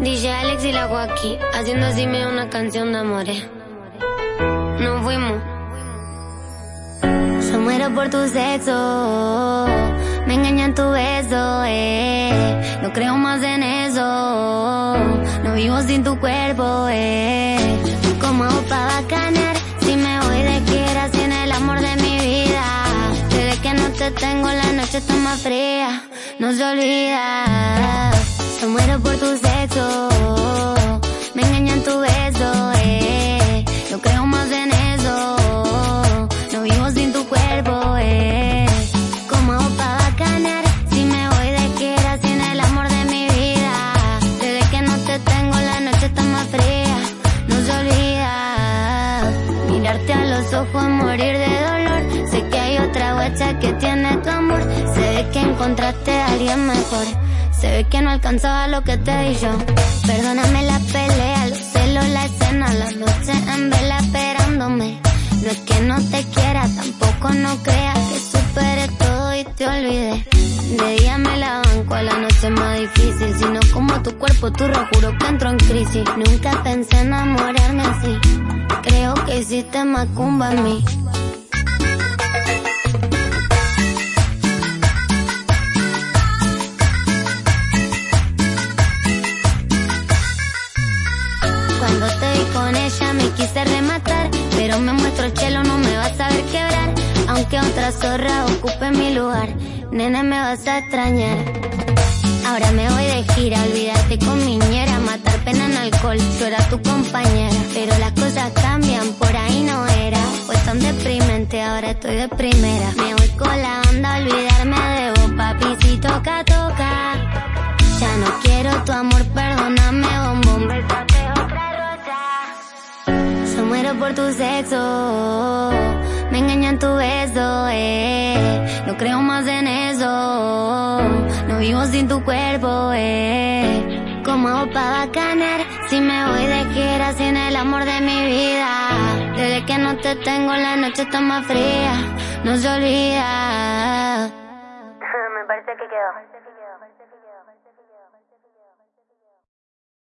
DJ Alex y la Guaki, haciendo así medio una canción de amores. Nos fuimos. Yo muero por tu sexo, me engañan tu beso, eh. No creo más en eso, no vivo sin tu cuerpo, eh. ¿Cómo hago pa' bacanear si me voy de quiera sin el amor de mi vida? Desde que no te tengo la noche está más fría, no se olvida. Yo muero por tu sexo, me engañan tu beso, eh. No creo más en eso, no vivo sin tu cuerpo, eh. ¿Cómo hago pa' bacanear si me voy de quiera sin el amor de mi vida? Desde que no te tengo la noche está más fría, no se olvida. Mirarte a los ojos, morir de dolor. Sé que hay otra guacha que tiene tu amor. Ve que encontraste a alguien mejor. Se ve que no alcanzaba lo que te di yo. Perdóname la pelea, los celos, la escena, la noche en vela esperándome. No es que no te quiera, tampoco no creas que superé todo y te olvidé. De día me la banco, a la noche más difícil. Si no como tu cuerpo, tu juro que entro en crisis. Nunca pensé enamorarme así. Creo que hiciste macumba en mí. Me quise rematar, pero me muestro chelo, no me vas a ver quebrar. Aunque otra zorra ocupe mi lugar, nene me vas a extrañar. Ahora me voy de gira, olvidarte con mi ñera, matar pena en alcohol, yo era tu compañera. Pero las cosas cambian, por ahí no era. Fue tan deprimente, ahora estoy de primera. Me voy con la onda, olvidarme de vos, papi, si toca, toca. Ya no quiero tu amor, perdóname, bombón, por tu sexo, me engañan tu beso, eh. No creo más en eso, no vivo sin tu cuerpo, eh. ¿Cómo hago pa' bacanear si me voy de gira sin el amor de mi vida? Desde que no te tengo la noche está más fría, no se olvida. Me parece que quedó.